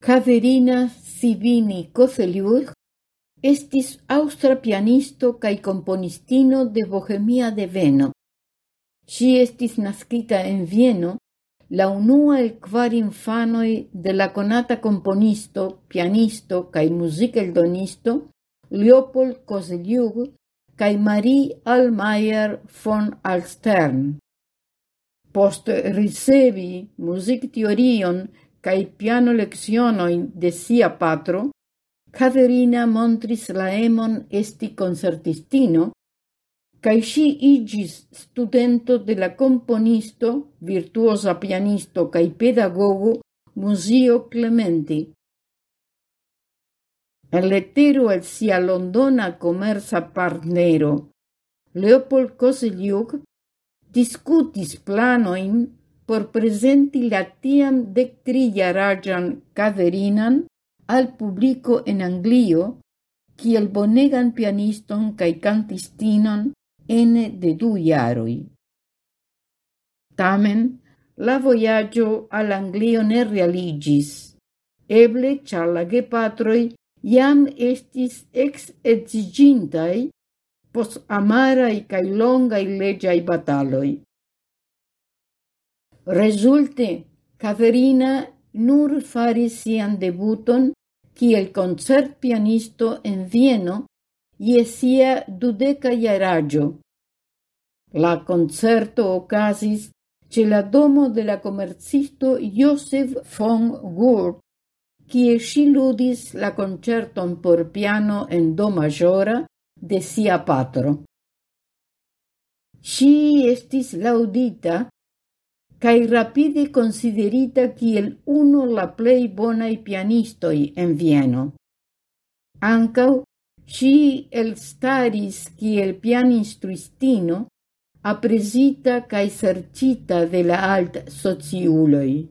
Kaverina Sivini Coseliur estis austra pianisto cae componistino de bohemia de Veno. Si estis nascita en Vieno, la unua el kvar infanoi de la conata componisto, pianisto cae musiceldonisto Leopold Koseliuk cae Marie Almayer von Alstern. Post ricevi muzikteorion cae piano leccionoin de sia patro, Caterina montris laemon esti concertistino, cae si igis studento de la componisto, virtuosa pianisto cae pedagogo Musio Clementi. El lettero al sia londona commerza partnero, Leopold Koseliuk discutis planoin por presenti la tiam dektriaraĝan kaverinan al publico en Anglio kiel bonegan pianiston cae cantistinon ene de du iaroi. Tamen, la voyaggio al Anglio ne realigis, eble ĉar la gepatroj estis ex exigintai pos amarai cae longai legiai bataloi. Resulte, Caverina nur faris sian debuton kiel concertpianisto en Vieno je sia dudeca iaraggio. La concerto ocasis ce la domo de la comercisto Josef von Gurt, kie si ludis la concerton por piano en do majora de sia patro. Si estis laudita cae rapide considerita kiel uno la plei bonai pianistoi en Vieno. Ancau, si el staris kiel pianistruistino, apresita cae sercita de la alt sociuloi.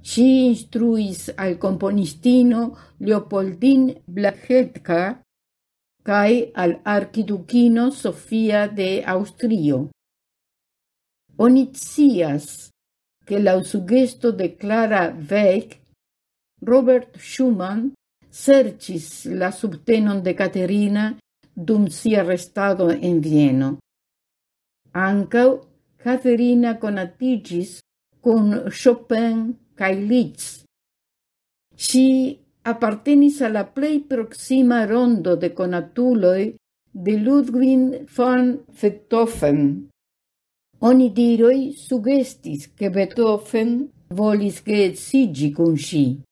Si instruis al componistino Leopoldin Blachetka cae al arkidukino Sofia de Aŭstrio. Oni scias che la sugesto de Clara Wieck Robert Schumann sercis la subtenon de Caterina dum sia restado en Vieno. Ancau Caterina conatigis con Chopin cae Liszt. Si appartenis alla plei proxima rondo de conatuloi de Ludwig von Beethoven, Oni diroi sugestis che Beethoven volis che sigi con sci.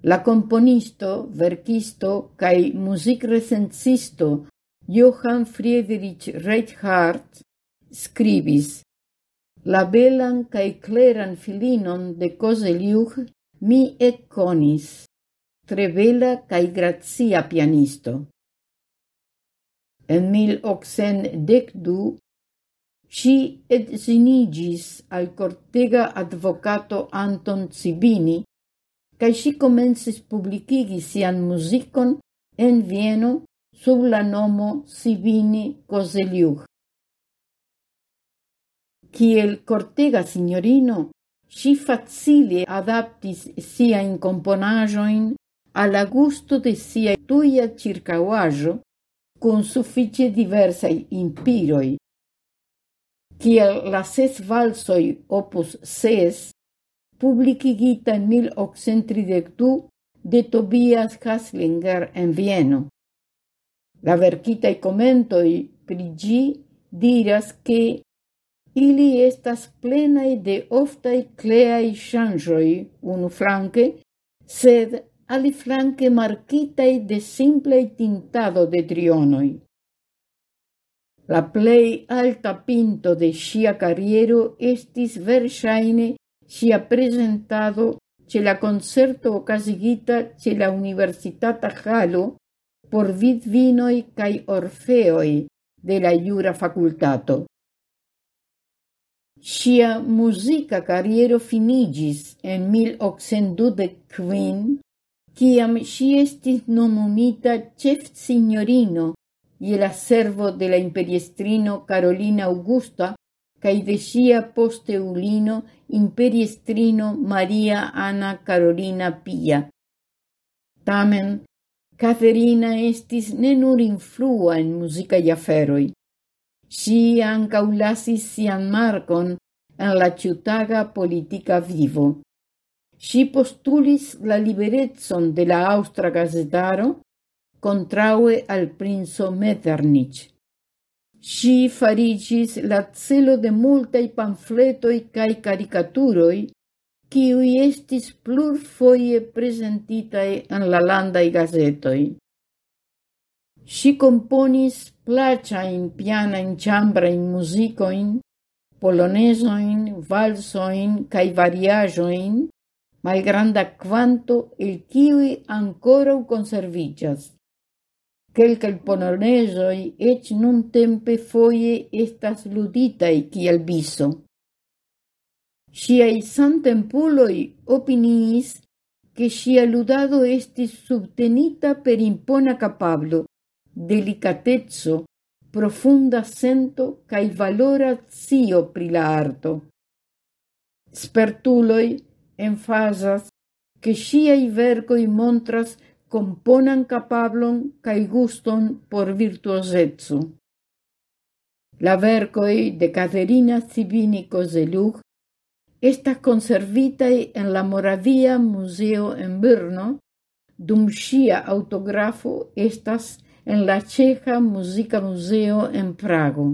La componisto, verkisto music recensisto Johann Friedrich Reichhardt scribis La belan cae cleran filinon de Koseliuch mi ekkonis, tre bela cae grazia pianisto. En 1812 si sinigis al cortega advocato Anton Cibini, cae si comensis publicigi sian musicon en Vieno sub la nomo Cibini Coseliug. Ciel cortega signorino, si facile adaptis sia in componajoin alla gusto de sia tuia circauajo, cun sufficie diversai impiroi, Ciel la ses valsoi opus ses, publicigita in 1832 de Tobias Haslinger en Vieno. La verkitaj commentoi pri ĝi diras che ili estas plenaj de oftaj changioi unu flanque, sed aliflanque marquitai de simple tintado de trionoi. La plei alta pinto de sia carriero estis versaine sia presentado ce la concerto ocasigita ce la Universitata Halo por vidvinoi cae orfeoi de la Iura Facultato. Sia musica carriero finigis en 1825 ciam si estis nomumita chef signorino ie la servo de la imperiestrino Carolina Augusta cae de sia posteulino imperiestrino Maria Ana Carolina Pia. Tamen, Caterina estis ne nur influa en musica aferoi. Si ancaulasis sian marcon en la ciutaga politica vivo si postulis la liberecon de la austra gazetaro contraue al princo Metternich. Si farigis la celo de multai pamfletoi cae caricaturoi qui estis plurfoje presentitae en la landai gazetoi. Si componis placia in piana in chambra in musicoin, polonesoin, valsoin cae variajoin, malgranda quanto el kiwi ancora conservigas. Quelcae polonezoi ec nun tempe foie estas luditai kiel viso. Siai santempuloi opiniis che sia ludado estis subtenita per impona capablo, delicatezzo, profunda sento cae valora zio pri la arto. Spertuloi enfasas che sciai vercoi montras componan capablon cae guston por virtuosetsu. La vercoi de Caterina Civini Coselug estas conservitae en la Moravia Museo en Brno, dum ŝia autografo estas en la Ĉeĥa Musica Museo en Prago.